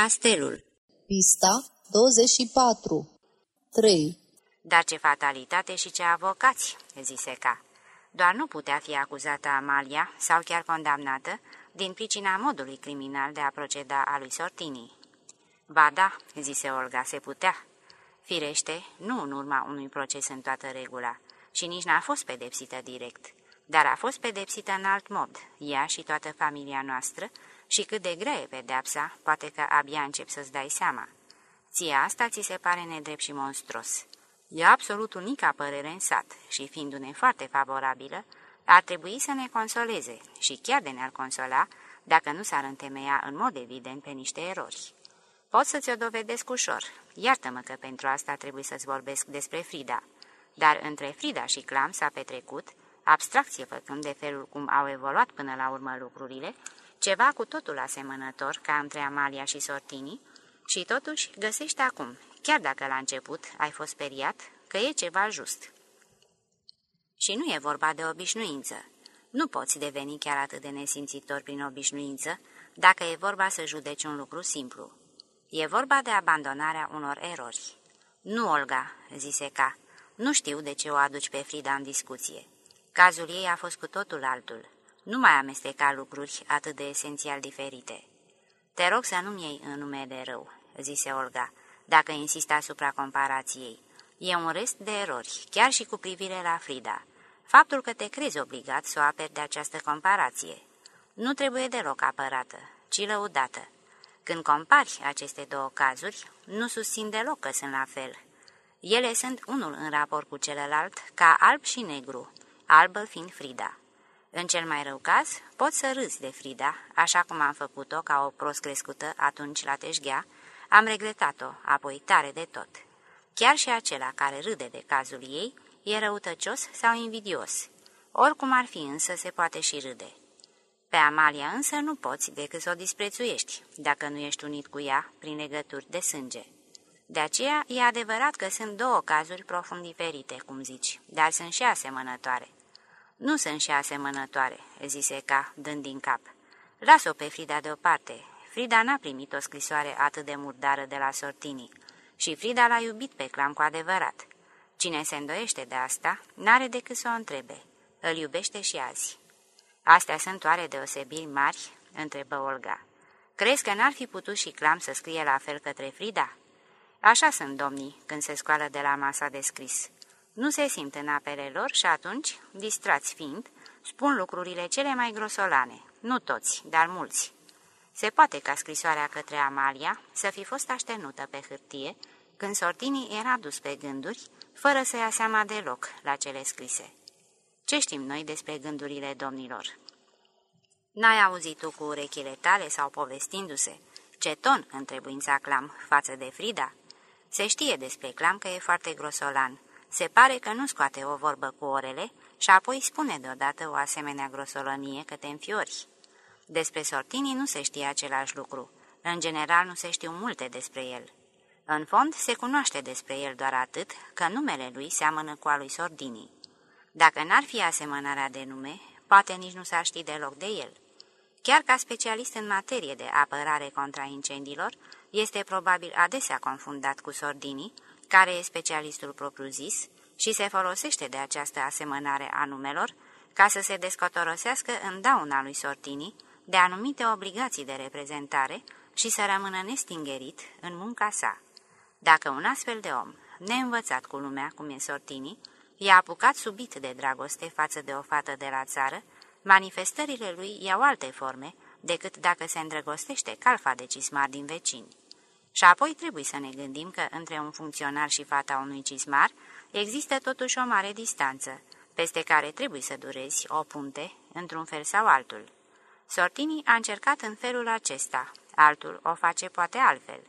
Castelul Pista 24 3 Dar ce fatalitate și ce avocați, zise ca. Doar nu putea fi acuzată Amalia sau chiar condamnată din pricina modului criminal de a proceda a lui Sortini. Ba da, zise Olga, se putea. Firește, nu în urma unui proces în toată regula, și nici n-a fost pedepsită direct, dar a fost pedepsită în alt mod, ea și toată familia noastră, și cât de grea e pedeapsa, poate că abia încep să-ți dai seama. Ție asta ți se pare nedrept și monstros. E absolut unica părere în sat și, fiindu-ne foarte favorabilă, ar trebui să ne consoleze și chiar de ne-ar consola dacă nu s-ar întemeia în mod evident pe niște erori. Pot să ți-o dovedesc ușor. Iartă-mă că pentru asta trebuie să-ți vorbesc despre Frida. Dar între Frida și Clam s-a petrecut, abstracție făcând de felul cum au evoluat până la urmă lucrurile, ceva cu totul asemănător ca între Amalia și Sortini, și totuși găsești acum, chiar dacă la început ai fost speriat, că e ceva just. Și nu e vorba de obișnuință. Nu poți deveni chiar atât de nesimțitor prin obișnuință, dacă e vorba să judeci un lucru simplu. E vorba de abandonarea unor erori. Nu, Olga, zise ca, nu știu de ce o aduci pe Frida în discuție. Cazul ei a fost cu totul altul. Nu mai amesteca lucruri atât de esențial diferite. Te rog să nu-mi iei în nume de rău, zise Olga, dacă insista asupra comparației. E un rest de erori, chiar și cu privire la Frida. Faptul că te crezi obligat să o aperi de această comparație. Nu trebuie deloc apărată, ci lăudată. Când compari aceste două cazuri, nu susțin deloc că sunt la fel. Ele sunt unul în raport cu celălalt, ca alb și negru, albă fiind Frida. În cel mai rău caz, poți să râzi de Frida, așa cum am făcut-o ca o prost crescută atunci la teșghea, am regretat-o, apoi tare de tot. Chiar și acela care râde de cazul ei e răutăcios sau invidios. Oricum ar fi însă, se poate și râde. Pe Amalia însă nu poți decât să o disprețuiești, dacă nu ești unit cu ea prin legături de sânge. De aceea e adevărat că sunt două cazuri profund diferite, cum zici, dar sunt și asemănătoare. Nu sunt și asemănătoare, zise ca, dând din cap. Las-o pe Frida deoparte. Frida n-a primit o scrisoare atât de murdară de la Sortini și Frida l-a iubit pe Clam cu adevărat. Cine se îndoiește de asta, n-are decât să o întrebe. Îl iubește și azi. Astea sunt oare deosebiri mari?" întrebă Olga. Crezi că n-ar fi putut și Clam să scrie la fel către Frida?" Așa sunt domnii când se scoală de la masa de scris. Nu se simt în apele lor și atunci, distrați fiind, spun lucrurile cele mai grosolane. Nu toți, dar mulți. Se poate ca scrisoarea către Amalia să fi fost aștenută pe hârtie, când Sortini era dus pe gânduri, fără să ia seama deloc la cele scrise. Ce știm noi despre gândurile domnilor? N-ai auzit tu cu urechile tale sau povestindu-se? Ce ton întrebuința Clam față de Frida? Se știe despre Clam că e foarte grosolan. Se pare că nu scoate o vorbă cu orele și apoi spune deodată o asemenea grosolănie că te înfiori. Despre Sortini nu se știe același lucru. În general nu se știu multe despre el. În fond, se cunoaște despre el doar atât că numele lui seamănă cu al lui Sordini. Dacă n-ar fi asemănarea de nume, poate nici nu s-ar ști deloc de el. Chiar ca specialist în materie de apărare contra incendiilor, este probabil adesea confundat cu Sordini, care e specialistul propriu-zis și se folosește de această asemănare a numelor ca să se descotorosească în dauna lui Sortini de anumite obligații de reprezentare și să rămână nestingerit în munca sa. Dacă un astfel de om, neînvățat cu lumea cum e Sortini, i-a apucat subit de dragoste față de o fată de la țară, manifestările lui iau alte forme decât dacă se îndrăgostește calfa de cismar din vecini. Și apoi trebuie să ne gândim că între un funcționar și fata unui cismar există totuși o mare distanță, peste care trebuie să durezi o punte, într-un fel sau altul. Sortini a încercat în felul acesta, altul o face poate altfel.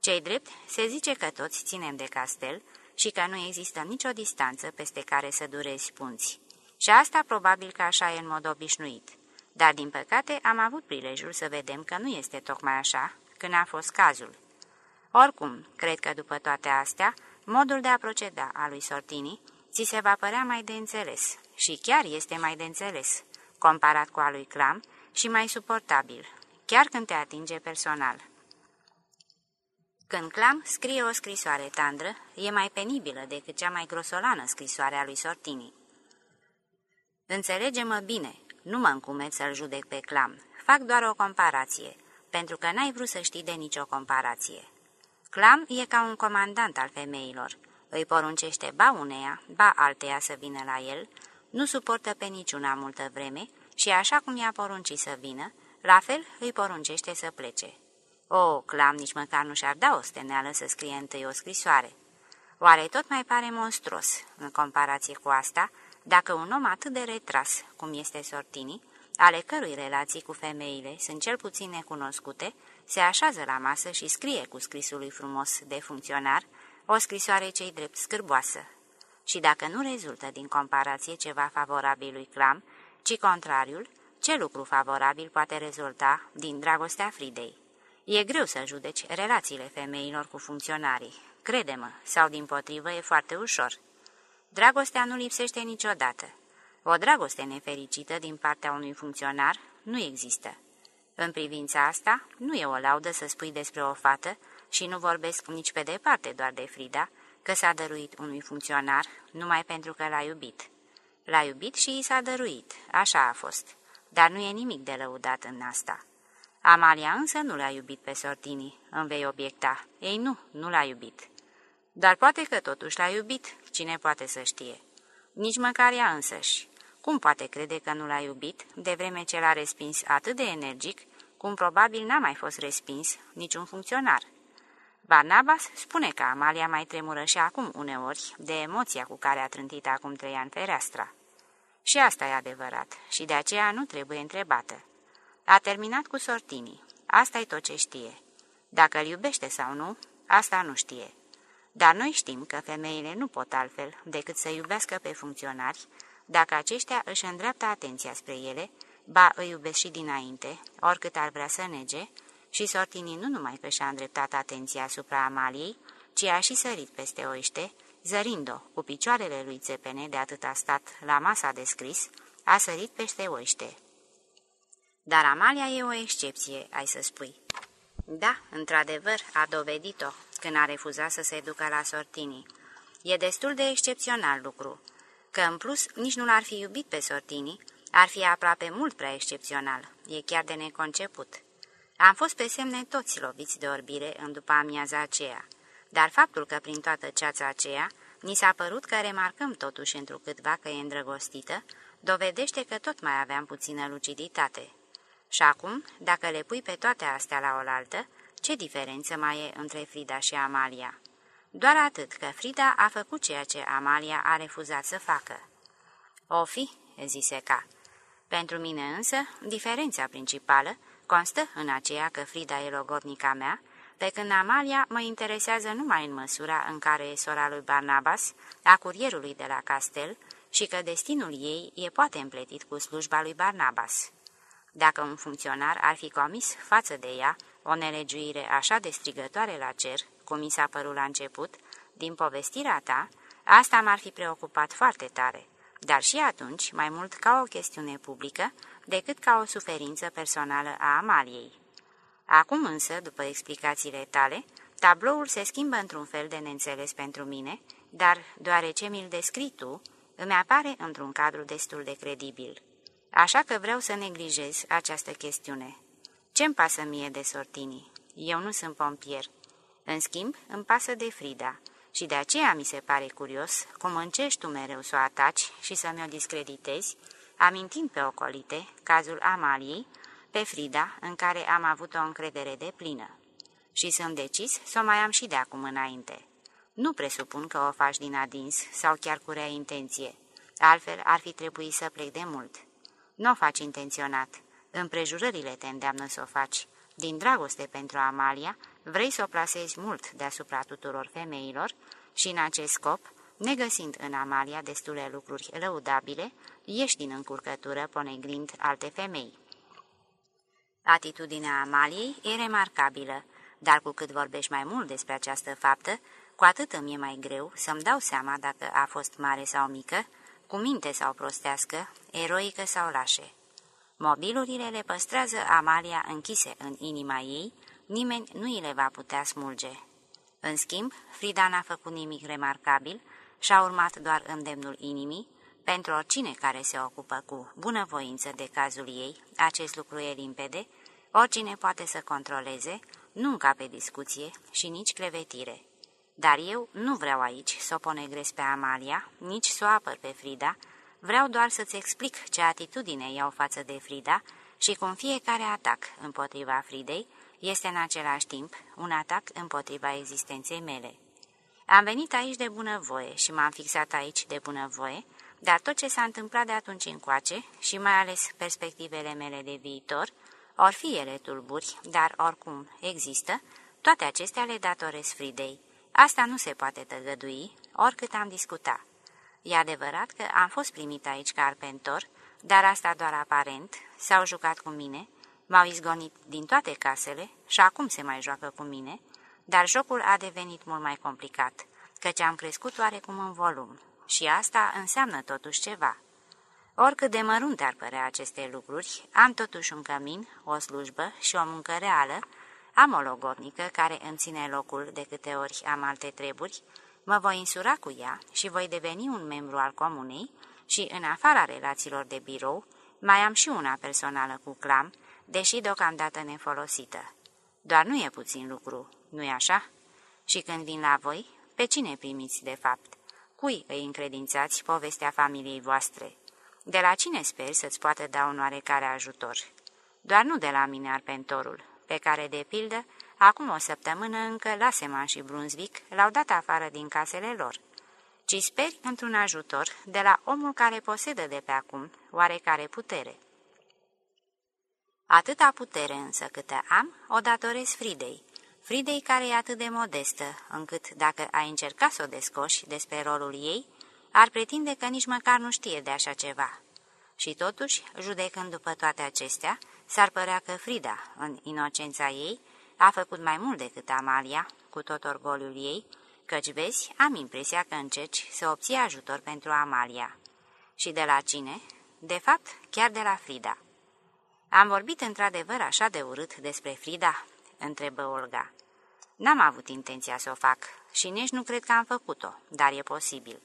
Cei drept, se zice că toți ținem de castel și că nu există nicio distanță peste care să durezi punți. Și asta probabil că așa e în mod obișnuit. Dar, din păcate, am avut prilejul să vedem că nu este tocmai așa când a fost cazul. Oricum, cred că după toate astea, modul de a proceda a lui Sortini ți se va părea mai de înțeles și chiar este mai de înțeles, comparat cu a lui Clam și mai suportabil, chiar când te atinge personal. Când Clam scrie o scrisoare tandră, e mai penibilă decât cea mai grosolană scrisoare a lui Sortini. Înțelege-mă bine, nu mă încumet să-l judec pe Clam, fac doar o comparație, pentru că n-ai vrut să știi de nicio comparație. Clam e ca un comandant al femeilor, îi poruncește ba uneia, ba alteia să vină la el, nu suportă pe niciuna multă vreme și așa cum i-a poruncit să vină, la fel îi poruncește să plece. O, Clam nici măcar nu și-ar da o steneală să scrie întâi o scrisoare. Oare tot mai pare monstruos, în comparație cu asta, dacă un om atât de retras, cum este Sortini, ale cărui relații cu femeile sunt cel puțin necunoscute, se așează la masă și scrie cu scrisul lui frumos de funcționar o scrisoare cei drept scârboasă. Și dacă nu rezultă din comparație ceva favorabil lui Clam, ci contrariul, ce lucru favorabil poate rezulta din dragostea Fridei? E greu să judeci relațiile femeilor cu funcționarii, crede-mă, sau din potrivă e foarte ușor. Dragostea nu lipsește niciodată. O dragoste nefericită din partea unui funcționar nu există. În privința asta, nu e o laudă să spui despre o fată și nu vorbesc nici pe departe doar de Frida, că s-a dăruit unui funcționar numai pentru că l-a iubit. L-a iubit și i s-a dăruit, așa a fost, dar nu e nimic de lăudat în asta. Amalia însă nu l-a iubit pe Sortini, îmi vei obiecta. Ei nu, nu l-a iubit. Dar poate că totuși l-a iubit, cine poate să știe. Nici măcar ea însăși. Cum poate crede că nu l-a iubit, de vreme ce l-a respins atât de energic, cum probabil n-a mai fost respins niciun funcționar? Barnabas spune că Amalia mai tremură și acum uneori de emoția cu care a trântit acum trei ani fereastra. Și asta e adevărat și de aceea nu trebuie întrebată. A terminat cu sortinii. asta e tot ce știe. Dacă îl iubește sau nu, asta nu știe. Dar noi știm că femeile nu pot altfel decât să iubească pe funcționari, dacă aceștia își îndreaptă atenția spre ele, ba îi iubesc și dinainte, oricât ar vrea să nege, și Sortini nu numai că și-a îndreptat atenția asupra Amaliei, ci a și sărit peste oiște, zărind-o cu picioarele lui țepene de atât a stat la masa de scris, a sărit peste oiște. Dar Amalia e o excepție, ai să spui. Da, într-adevăr, a dovedit-o când a refuzat să se ducă la Sortini. E destul de excepțional lucru, că în plus nici nu l-ar fi iubit pe Sortini, ar fi aproape mult prea excepțional, e chiar de neconceput. Am fost pe semne toți loviți de orbire în după amiaza aceea, dar faptul că prin toată ceața aceea ni s-a părut că remarcăm totuși întrucâtva că e îndrăgostită, dovedește că tot mai aveam puțină luciditate. Și acum, dacă le pui pe toate astea la oaltă, ce diferență mai e între Frida și Amalia? Doar atât că Frida a făcut ceea ce Amalia a refuzat să facă. O fi, zise ca. Pentru mine însă, diferența principală constă în aceea că Frida e logodnica mea, pe când Amalia mă interesează numai în măsura în care e sora lui Barnabas, a curierului de la castel, și că destinul ei e poate împletit cu slujba lui Barnabas. Dacă un funcționar ar fi comis față de ea o nelegiuire așa de strigătoare la cer, cum mi s-a părut la început, din povestirea ta, asta m-ar fi preocupat foarte tare, dar și atunci mai mult ca o chestiune publică decât ca o suferință personală a Amaliei. Acum însă, după explicațiile tale, tabloul se schimbă într-un fel de neînțeles pentru mine, dar, deoarece mi-l descrii tu, îmi apare într-un cadru destul de credibil. Așa că vreau să neglijez această chestiune. Ce-mi pasă mie de sortinii? Eu nu sunt pompier. În schimb, îmi pasă de Frida și de aceea mi se pare curios cum încești tu mereu să o ataci și să mi-o discreditezi, amintind pe ocolite cazul Amaliei, pe Frida, în care am avut o încredere de plină. Și sunt decis să o mai am și de acum înainte. Nu presupun că o faci din adins sau chiar cu rea intenție, altfel ar fi trebuit să plec de mult. Nu o faci intenționat, împrejurările te îndeamnă să o faci. Din dragoste pentru Amalia, vrei să o plasezi mult deasupra tuturor femeilor și în acest scop, negăsind în Amalia destule lucruri lăudabile, ieși din încurcătură ponegrind alte femei. Atitudinea Amaliei e remarcabilă, dar cu cât vorbești mai mult despre această faptă, cu atât îmi e mai greu să-mi dau seama dacă a fost mare sau mică, cu minte sau prostească, eroică sau lașe. Mobilurile le păstrează Amalia închise în inima ei, nimeni nu îi le va putea smulge. În schimb, Frida n-a făcut nimic remarcabil și-a urmat doar îndemnul inimii, pentru oricine care se ocupă cu bunăvoință de cazul ei, acest lucru e limpede, oricine poate să controleze, nu pe discuție și nici clevetire. Dar eu nu vreau aici să o ponegres pe Amalia, nici să o apăr pe Frida, vreau doar să-ți explic ce atitudine iau față de Frida și cum fiecare atac împotriva Fridei este în același timp un atac împotriva existenței mele. Am venit aici de bunăvoie și m-am fixat aici de bunăvoie, dar tot ce s-a întâmplat de atunci încoace și mai ales perspectivele mele de viitor, or fi ele tulburi, dar oricum există, toate acestea le datorez Fridei. Asta nu se poate tăgădui, oricât am discutat. E adevărat că am fost primit aici ca arpentor, dar asta doar aparent, s-au jucat cu mine, m-au izgonit din toate casele și acum se mai joacă cu mine, dar jocul a devenit mult mai complicat, căci am crescut oarecum în volum și asta înseamnă totuși ceva. Oricât de mărunte ar părea aceste lucruri, am totuși un cămin, o slujbă și o muncă reală, am o logodnică care îmi ține locul de câte ori am alte treburi, mă voi insura cu ea și voi deveni un membru al comunei și, în afara relațiilor de birou, mai am și una personală cu clam, deși deocamdată nefolosită. Doar nu e puțin lucru, nu-i așa? Și când vin la voi, pe cine primiți de fapt? Cui îi încredințați povestea familiei voastre? De la cine sper să-ți poată da un oarecare ajutor? Doar nu de la mine, arpentorul, pe care, de pildă, acum o săptămână încă Laseman și Brunswick l-au dat afară din casele lor, ci speri într-un ajutor de la omul care posedă de pe acum oarecare putere. Atâta putere însă câtă am, o datorez Fridei, Fridei care e atât de modestă, încât dacă ai încercat să o descoși despre rolul ei, ar pretinde că nici măcar nu știe de așa ceva. Și totuși, judecând după toate acestea, s-ar părea că Frida, în inocența ei, a făcut mai mult decât Amalia, cu tot orgoliul ei, căci vezi, am impresia că încerci să obții ajutor pentru Amalia. Și de la cine? De fapt, chiar de la Frida. Am vorbit într-adevăr așa de urât despre Frida?" întrebă Olga. N-am avut intenția să o fac și nici nu cred că am făcut-o, dar e posibil.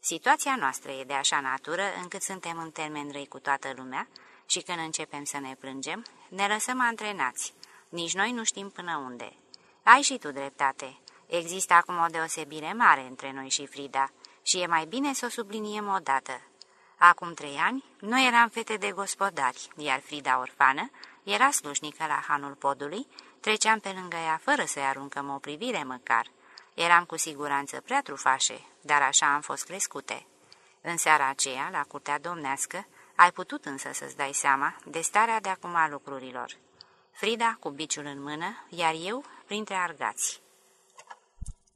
Situația noastră e de așa natură încât suntem în termen răi cu toată lumea și când începem să ne plângem, ne lăsăm antrenați. Nici noi nu știm până unde. Ai și tu dreptate. Există acum o deosebire mare între noi și Frida și e mai bine să o subliniem odată. Acum trei ani, noi eram fete de gospodari, iar Frida orfană era slușnică la hanul podului, treceam pe lângă ea fără să-i aruncăm o privire măcar. Eram cu siguranță prea trufașe, dar așa am fost crescute. În seara aceea, la curtea domnească, ai putut însă să-ți dai seama de starea de acum a lucrurilor. Frida cu biciul în mână, iar eu printre argați.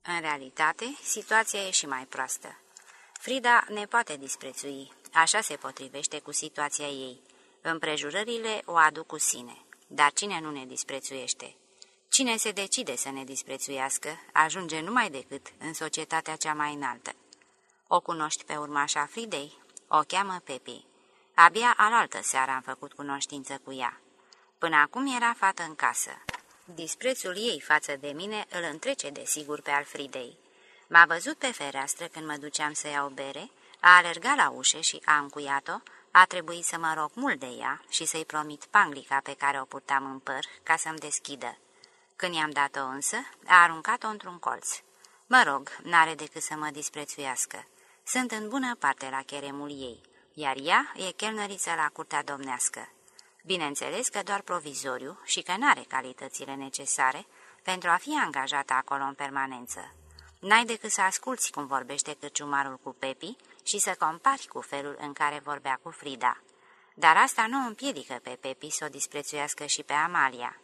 În realitate, situația e și mai proastă. Frida ne poate disprețui, așa se potrivește cu situația ei. Împrejurările o aduc cu sine, dar cine nu ne disprețuiește? Cine se decide să ne disprețuiască, ajunge numai decât în societatea cea mai înaltă. O cunoști pe urmașa Fridei? O cheamă Pepi. Abia alaltă seară am făcut cunoștință cu ea. Până acum era fată în casă. Disprețul ei față de mine îl întrece de sigur pe Alfridei. M-a văzut pe fereastră când mă duceam să iau bere, a alergat la ușă și a încuiat-o, a trebuit să mă rog mult de ea și să-i promit panglica pe care o purtam în păr ca să-mi deschidă. Când i-am dat-o însă, a aruncat-o într-un colț. Mă rog, n-are decât să mă disprețuiască. Sunt în bună parte la cheremul ei, iar ea e chelnăriță la curtea domnească. Bineînțeles că doar provizoriu și că n-are calitățile necesare pentru a fi angajată acolo în permanență. N-ai decât să asculți cum vorbește cârciumarul cu Pepi și să compari cu felul în care vorbea cu Frida. Dar asta nu împiedică pe Pepi să o disprețuiască și pe Amalia.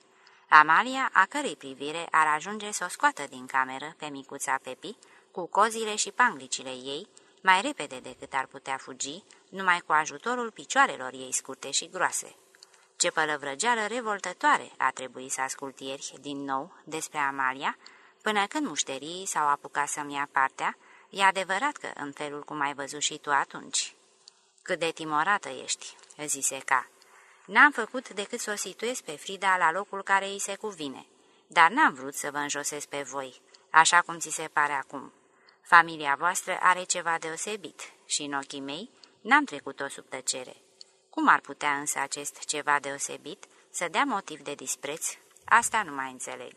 Amalia, a cărei privire ar ajunge să o scoată din cameră pe micuța Pepi, cu cozile și panglicile ei, mai repede decât ar putea fugi, numai cu ajutorul picioarelor ei scurte și groase. Ce pălăvrăgeală revoltătoare a trebuit să ascult ieri din nou despre Amalia, până când mușterii s-au apucat să-mi ia partea, e adevărat că în felul cum ai văzut și tu atunci. Cât de timorată ești, zise ca. N-am făcut decât să o situez pe Frida la locul care îi se cuvine, dar n-am vrut să vă înjosesc pe voi. așa cum ți se pare acum. Familia voastră are ceva deosebit și în ochii mei n-am trecut-o sub tăcere. Cum ar putea însă acest ceva deosebit să dea motiv de dispreț? Asta nu mai înțeleg.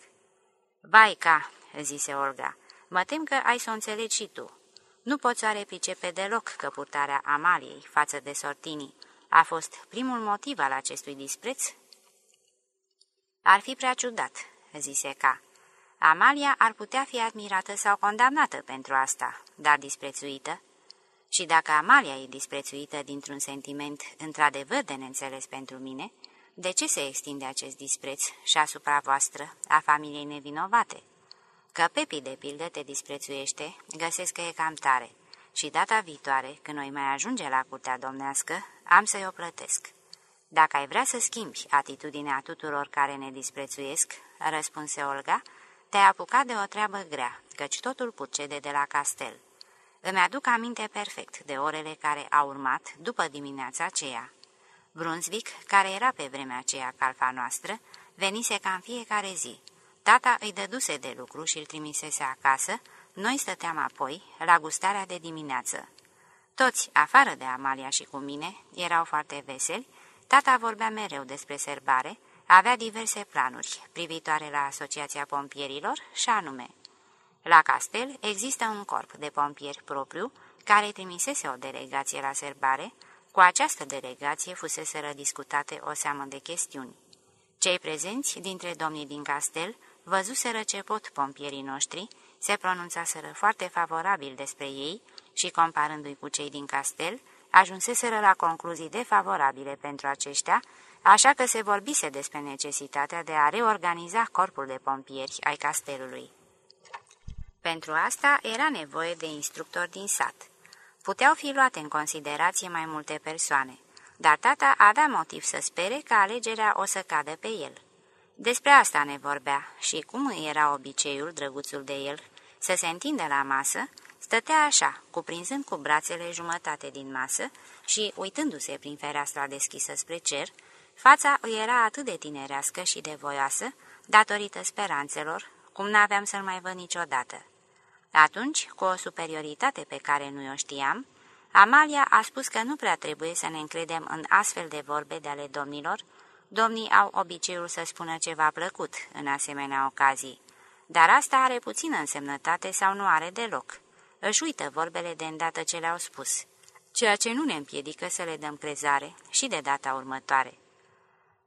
Vai ca, zise Olga, mă tem că ai să o înțelegi și tu. Nu poți oare pricepe deloc că purtarea Amaliei față de Sortini a fost primul motiv al acestui dispreț? Ar fi prea ciudat, zise ca. Amalia ar putea fi admirată sau condamnată pentru asta, dar disprețuită. Și dacă Amalia e disprețuită dintr-un sentiment într-adevăr de neînțeles pentru mine, de ce se extinde acest dispreț și asupra voastră, a familiei nevinovate? Că Pepi, de pildă, te disprețuiește, găsesc că e cam tare și data viitoare, când noi mai ajunge la curtea domnească, am să-i o plătesc. Dacă ai vrea să schimbi atitudinea tuturor care ne disprețuiesc, răspunse Olga, te-ai apucat de o treabă grea, căci totul purcede de la castel. Îmi aduc aminte perfect de orele care au urmat după dimineața aceea. Brunswick, care era pe vremea aceea calfa noastră, venise ca în fiecare zi. Tata îi dăduse de lucru și îl trimisese acasă, noi stăteam apoi la gustarea de dimineață. Toți, afară de Amalia și cu mine, erau foarte veseli, tata vorbea mereu despre serbare, avea diverse planuri privitoare la Asociația Pompierilor și anume La castel există un corp de pompieri propriu care trimisese o delegație la serbare, cu această delegație fusese discutate o seamă de chestiuni. Cei prezenți dintre domnii din castel văzuseră ce pot pompierii noștri, se pronunțaseră foarte favorabil despre ei și, comparându-i cu cei din castel, ajunseseră la concluzii defavorabile pentru aceștia, așa că se vorbise despre necesitatea de a reorganiza corpul de pompieri ai castelului. Pentru asta era nevoie de instructori din sat. Puteau fi luate în considerație mai multe persoane, dar tata avea motiv să spere că alegerea o să cadă pe el. Despre asta ne vorbea și cum era obiceiul drăguțul de el să se întinde la masă, stătea așa, cuprinzând cu brațele jumătate din masă și, uitându-se prin fereastra deschisă spre cer, fața îi era atât de tinerească și de voioasă, datorită speranțelor, cum n-aveam să-l mai văd niciodată. Atunci, cu o superioritate pe care nu o știam, Amalia a spus că nu prea trebuie să ne încredem în astfel de vorbe de ale domnilor, Domnii au obiceiul să spună ceva plăcut în asemenea ocazii, dar asta are puțină însemnătate sau nu are deloc. Își uită vorbele de îndată ce le-au spus, ceea ce nu ne împiedică să le dăm crezare și de data următoare.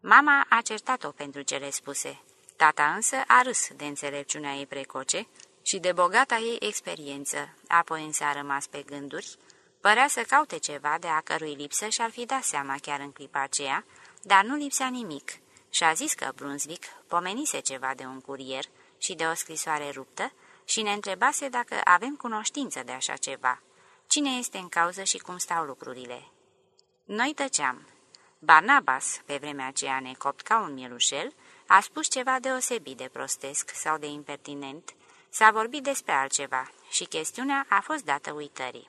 Mama a certat-o pentru cele spuse. Tata însă a râs de înțelepciunea ei precoce și de bogata ei experiență, apoi însă a rămas pe gânduri, părea să caute ceva de a cărui lipsă și-ar fi dat seama chiar în clipa aceea, dar nu lipsea nimic și a zis că Brunswick pomenise ceva de un curier și de o scrisoare ruptă și ne întrebase dacă avem cunoștință de așa ceva. Cine este în cauză și cum stau lucrurile? Noi tăceam. Barnabas, pe vremea aceea necopt ca un mielușel, a spus ceva deosebit de prostesc sau de impertinent, s-a vorbit despre altceva și chestiunea a fost dată uitării.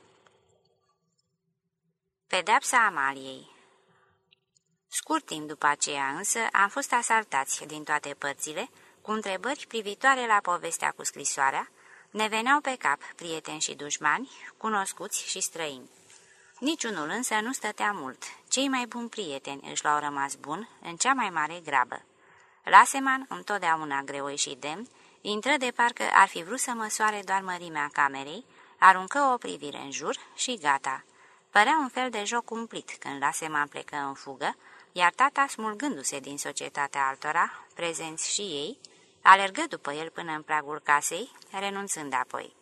Pedepsa Amaliei Scurt timp după aceea însă am fost asaltați din toate părțile, cu întrebări privitoare la povestea cu scrisoarea, ne veneau pe cap prieteni și dușmani, cunoscuți și străini. Niciunul însă nu stătea mult, cei mai buni prieteni își l-au rămas bun în cea mai mare grabă. Laseman, întotdeauna greoi și demn, intră de parcă ar fi vrut să măsoare doar mărimea camerei, aruncă o privire în jur și gata. Părea un fel de joc cumplit când Laseman plecă în fugă, iar tata, smulgându-se din societatea altora, prezenți și ei, alergă după el până în pragul casei, renunțând apoi.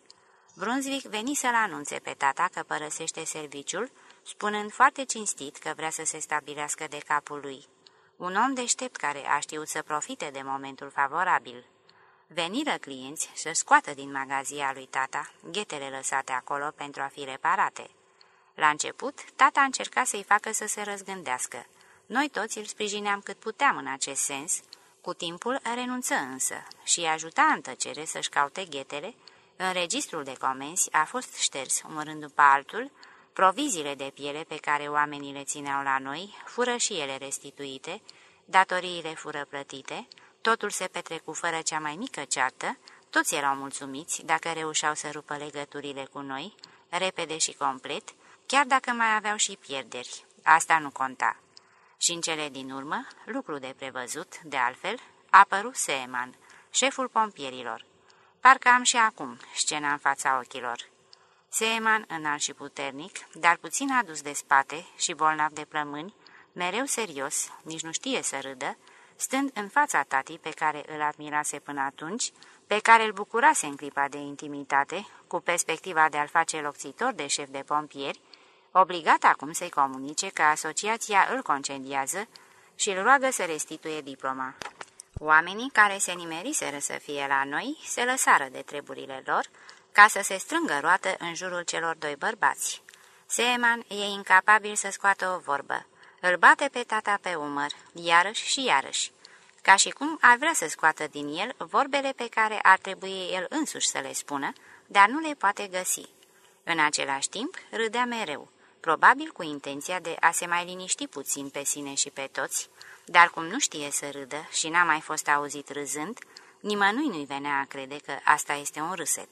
Brunswick veni să-l anunțe pe tata că părăsește serviciul, spunând foarte cinstit că vrea să se stabilească de capul lui. Un om deștept care a știut să profite de momentul favorabil. Veniră clienți să scoată din magazia lui tata ghetele lăsate acolo pentru a fi reparate. La început, tata încerca să-i facă să se răzgândească, noi toți îl sprijineam cât puteam în acest sens, cu timpul renunță însă și ajuta în tăcere să-și caute ghetele, în registrul de comenzi a fost șters, un rând după altul, proviziile de piele pe care oamenii le țineau la noi fură și ele restituite, datoriile fură plătite, totul se petrecu fără cea mai mică ceartă, toți erau mulțumiți dacă reușeau să rupă legăturile cu noi, repede și complet, chiar dacă mai aveau și pierderi. Asta nu conta. Și în cele din urmă, lucru de prevăzut, de altfel, a apărut Seeman, șeful pompierilor. Parcă am și acum scena în fața ochilor. Seeman înalt și puternic, dar puțin adus de spate și bolnav de plămâni, mereu serios, nici nu știe să râdă, stând în fața tatii pe care îl admirase până atunci, pe care îl bucurase în clipa de intimitate, cu perspectiva de a-l face locțitor de șef de pompieri, obligat acum să-i comunice că asociația îl concediază și îl roagă să restituie diploma. Oamenii care se nimeriseră să fie la noi se lăsară de treburile lor ca să se strângă roată în jurul celor doi bărbați. Seeman e incapabil să scoată o vorbă. Îl bate pe tata pe umăr, iarăși și iarăși, ca și cum ar vrea să scoată din el vorbele pe care ar trebui el însuși să le spună, dar nu le poate găsi. În același timp, râdea mereu, probabil cu intenția de a se mai liniști puțin pe sine și pe toți, dar cum nu știe să râdă și n-a mai fost auzit râzând, nimănui nu-i venea a crede că asta este un râset.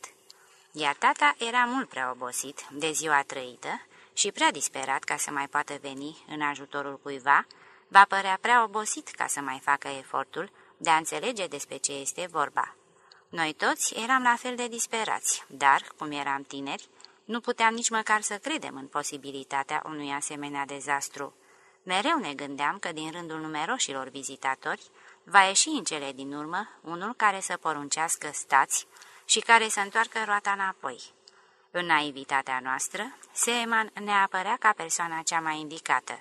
Iar tata era mult prea obosit de ziua trăită și prea disperat ca să mai poată veni în ajutorul cuiva, va părea prea obosit ca să mai facă efortul de a înțelege despre ce este vorba. Noi toți eram la fel de disperați, dar, cum eram tineri, nu puteam nici măcar să credem în posibilitatea unui asemenea dezastru. Mereu ne gândeam că din rândul numeroșilor vizitatori va ieși în cele din urmă unul care să poruncească stați și care să întoarcă roata înapoi. În naivitatea noastră, Seeman ne apărea ca persoana cea mai indicată.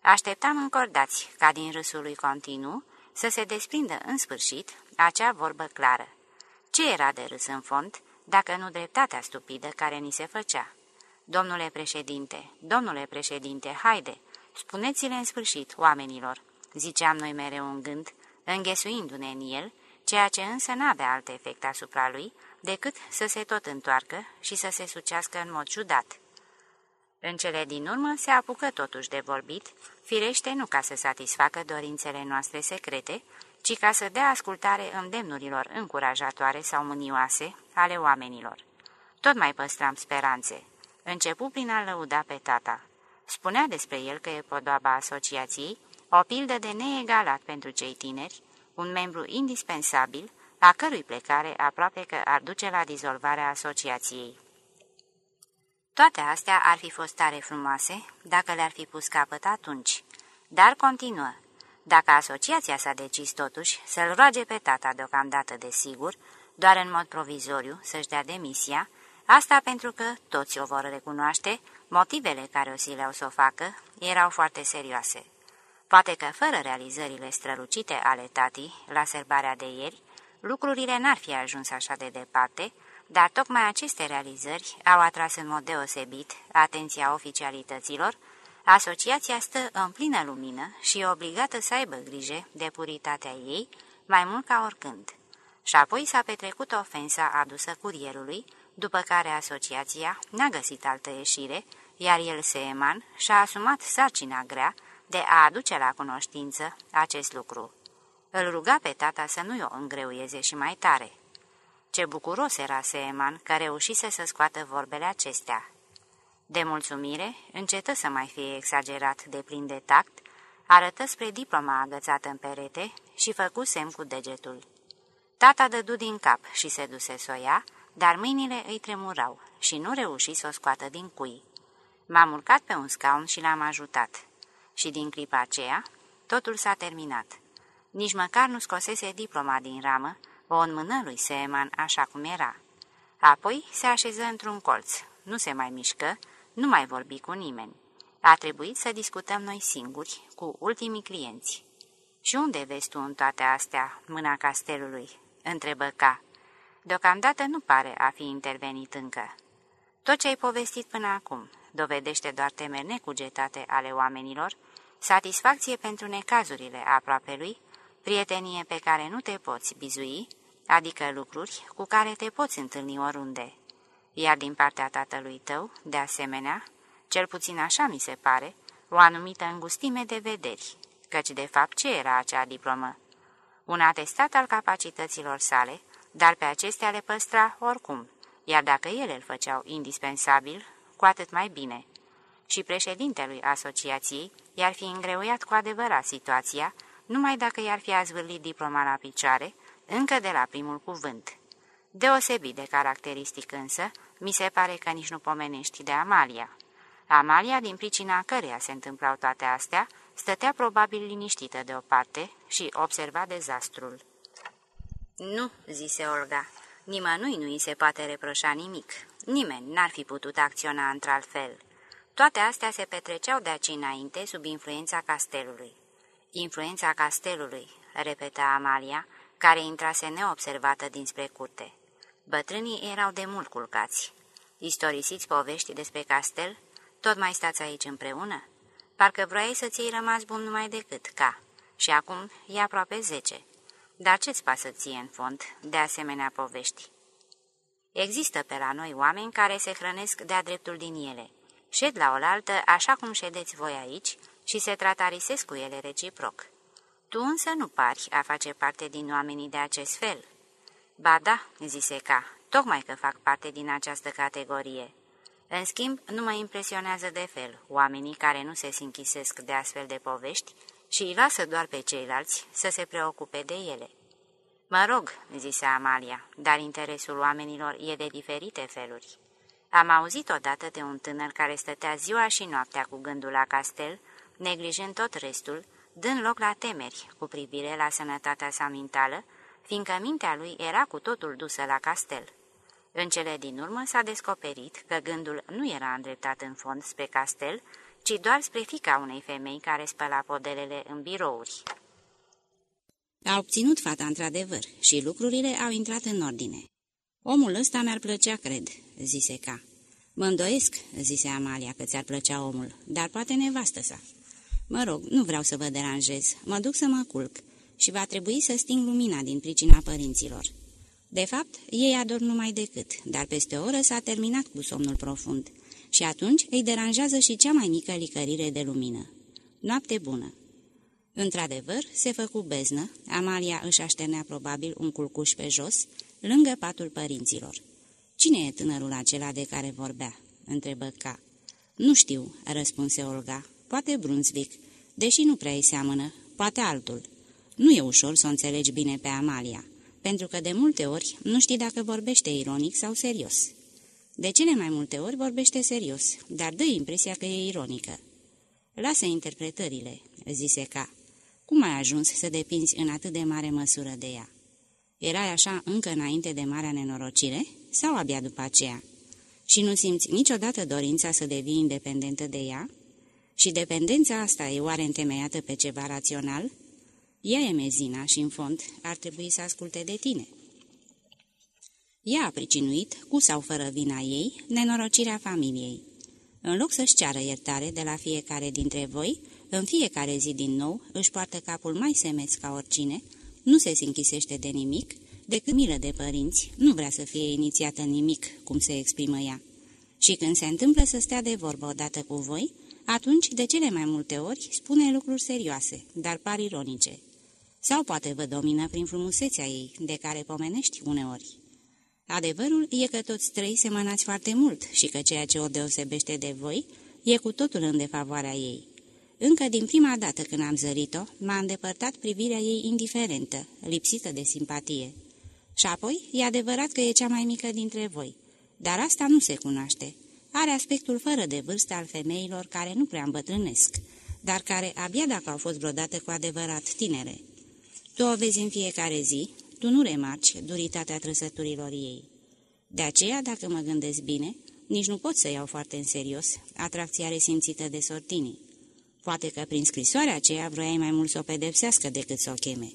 Așteptam încordați ca din râsul lui continuu să se desprindă în sfârșit acea vorbă clară. Ce era de râs în fond, dacă nu dreptatea stupidă care ni se făcea? Domnule președinte, domnule președinte, haide, spuneți-le în sfârșit oamenilor, ziceam noi mereu în gând, înghesuindu-ne în el, ceea ce însă n-avea alt efect asupra lui decât să se tot întoarcă și să se sucească în mod ciudat. În cele din urmă se apucă totuși de vorbit, firește nu ca să satisfacă dorințele noastre secrete, ci ca să dea ascultare îndemnurilor încurajatoare sau mânioase ale oamenilor. Tot mai păstram speranțe. Începu prin a lăuda pe tata. Spunea despre el că e podoaba asociației, o pildă de neegalat pentru cei tineri, un membru indispensabil, a cărui plecare aproape că ar duce la dizolvarea asociației. Toate astea ar fi fost tare frumoase dacă le-ar fi pus capăt atunci, dar continuă. Dacă asociația s-a decis totuși să-l roage pe tata deocamdată de sigur, doar în mod provizoriu să-și dea demisia, asta pentru că toți o vor recunoaște, motivele care o sileau să o facă erau foarte serioase. Poate că fără realizările strălucite ale tatii la serbarea de ieri, lucrurile n-ar fi ajuns așa de departe, dar tocmai aceste realizări au atras în mod deosebit atenția oficialităților, asociația stă în plină lumină și e obligată să aibă grijă de puritatea ei mai mult ca oricând. Și apoi s-a petrecut ofensa adusă curierului, după care asociația n-a găsit altă ieșire, iar el, Seeman, și-a asumat sarcina grea de a aduce la cunoștință acest lucru. Îl ruga pe tata să nu-i o îngreuieze și mai tare. Ce bucuros era Seeman că reușise să scoată vorbele acestea. De mulțumire, încetă să mai fie exagerat de plin de tact, arătă spre diploma agățată în perete și făcu semn cu degetul. Tata dădu din cap și se duse să o ia, dar mâinile îi tremurau și nu reuși să o scoată din cui. M-am urcat pe un scaun și l-am ajutat. Și din clipa aceea, totul s-a terminat. Nici măcar nu scosese diploma din ramă, o înmână lui Seeman așa cum era. Apoi se așeză într-un colț, nu se mai mișcă, nu mai vorbi cu nimeni. A trebuit să discutăm noi singuri, cu ultimii clienți. Și unde vezi tu în toate astea, mâna castelului?" întrebă ca. Deocamdată nu pare a fi intervenit încă. Tot ce ai povestit până acum dovedește doar temeri necugetate ale oamenilor, satisfacție pentru necazurile lui, prietenie pe care nu te poți bizui, adică lucruri cu care te poți întâlni oriunde. Iar din partea tatălui tău, de asemenea, cel puțin așa mi se pare, o anumită îngustime de vederi, căci de fapt ce era acea diplomă? Un atestat al capacităților sale dar pe acestea le păstra oricum, iar dacă ele îl făceau indispensabil, cu atât mai bine. Și președintelui asociației i-ar fi îngreuiat cu adevărat situația, numai dacă i-ar fi azvârlit diploma la picioare, încă de la primul cuvânt. Deosebit de caracteristic însă, mi se pare că nici nu pomenești de Amalia. Amalia, din pricina căreia se întâmplau toate astea, stătea probabil liniștită deoparte și observa dezastrul. Nu, zise Olga, nimănui nu îi se poate reproșa nimic. Nimeni n-ar fi putut acționa într-alt fel. Toate astea se petreceau de aici înainte sub influența castelului. Influența castelului, repeta Amalia, care intrase neobservată dinspre curte. Bătrânii erau de mult culcați. Istorisiți povești despre castel? Tot mai stați aici împreună? Parcă vrei să-ți iei rămas bun numai decât ca. Și acum e aproape zece. Dar ce-ți pasă ție în fond de asemenea povești? Există pe la noi oameni care se hrănesc de-a dreptul din ele. Șed la oaltă, așa cum ședeți voi aici, și se tratarisesc cu ele reciproc. Tu însă nu pari a face parte din oamenii de acest fel." Ba da," zise ca, tocmai că fac parte din această categorie." În schimb, nu mă impresionează de fel oamenii care nu se sinchisesc de astfel de povești și îi lasă doar pe ceilalți să se preocupe de ele. Mă rog, zise Amalia, dar interesul oamenilor e de diferite feluri. Am auzit odată de un tânăr care stătea ziua și noaptea cu gândul la castel, neglijând tot restul, dând loc la temeri cu privire la sănătatea sa mentală, fiindcă mintea lui era cu totul dusă la castel. În cele din urmă s-a descoperit că gândul nu era îndreptat în fond spre castel, ci doar spre fica unei femei care spăla podelele în birouri. A obținut fata într-adevăr și lucrurile au intrat în ordine. Omul ăsta mi-ar plăcea, cred," zise ca. Mă îndoiesc," zise Amalia, că ți-ar plăcea omul, dar poate nevastă sa." Mă rog, nu vreau să vă deranjez, mă duc să mă culc și va trebui să sting lumina din pricina părinților." De fapt, ei ador numai decât, dar peste o oră s-a terminat cu somnul profund și atunci îi deranjează și cea mai mică licărire de lumină. Noapte bună! Într-adevăr, se făcu beznă, Amalia își așternea probabil un culcuș pe jos, lângă patul părinților. Cine e tânărul acela de care vorbea?" întrebă Ca. Nu știu," răspunse Olga. Poate Brunswick, deși nu prea îi seamănă, poate altul. Nu e ușor să o înțelegi bine pe Amalia, pentru că de multe ori nu știi dacă vorbește ironic sau serios. De cele mai multe ori vorbește serios, dar dă impresia că e ironică. Lasă interpretările," zise Ca. Cum ai ajuns să depinzi în atât de mare măsură de ea? Erai așa încă înainte de marea nenorocire sau abia după aceea? Și nu simți niciodată dorința să devii independentă de ea? Și dependența asta e oare întemeiată pe ceva rațional? Ea e mezina și, în fond, ar trebui să asculte de tine. Ea a pricinuit, cu sau fără vina ei, nenorocirea familiei. În loc să-și ceară iertare de la fiecare dintre voi, în fiecare zi din nou își poartă capul mai semeț ca oricine, nu se închisește de nimic, decât milă de părinți, nu vrea să fie inițiată nimic, cum se exprimă ea. Și când se întâmplă să stea de vorbă odată cu voi, atunci, de cele mai multe ori, spune lucruri serioase, dar par ironice. Sau poate vă domină prin frumusețea ei, de care pomenești uneori. Adevărul e că toți trei semănați foarte mult și că ceea ce o deosebește de voi e cu totul în defavoarea ei. Încă din prima dată când am zărit-o, m-a îndepărtat privirea ei indiferentă, lipsită de simpatie. Și apoi, e adevărat că e cea mai mică dintre voi, dar asta nu se cunoaște. Are aspectul fără de vârstă al femeilor care nu prea îmbătrânesc, dar care abia dacă au fost vreodată cu adevărat tinere. Tu o vezi în fiecare zi, tu nu remarci duritatea trăsăturilor ei. De aceea, dacă mă gândesc bine, nici nu pot să iau foarte în serios atracția resimțită de sortinii. Poate că prin scrisoarea aceea vroiai mai mult să o pedepsească decât să o cheme.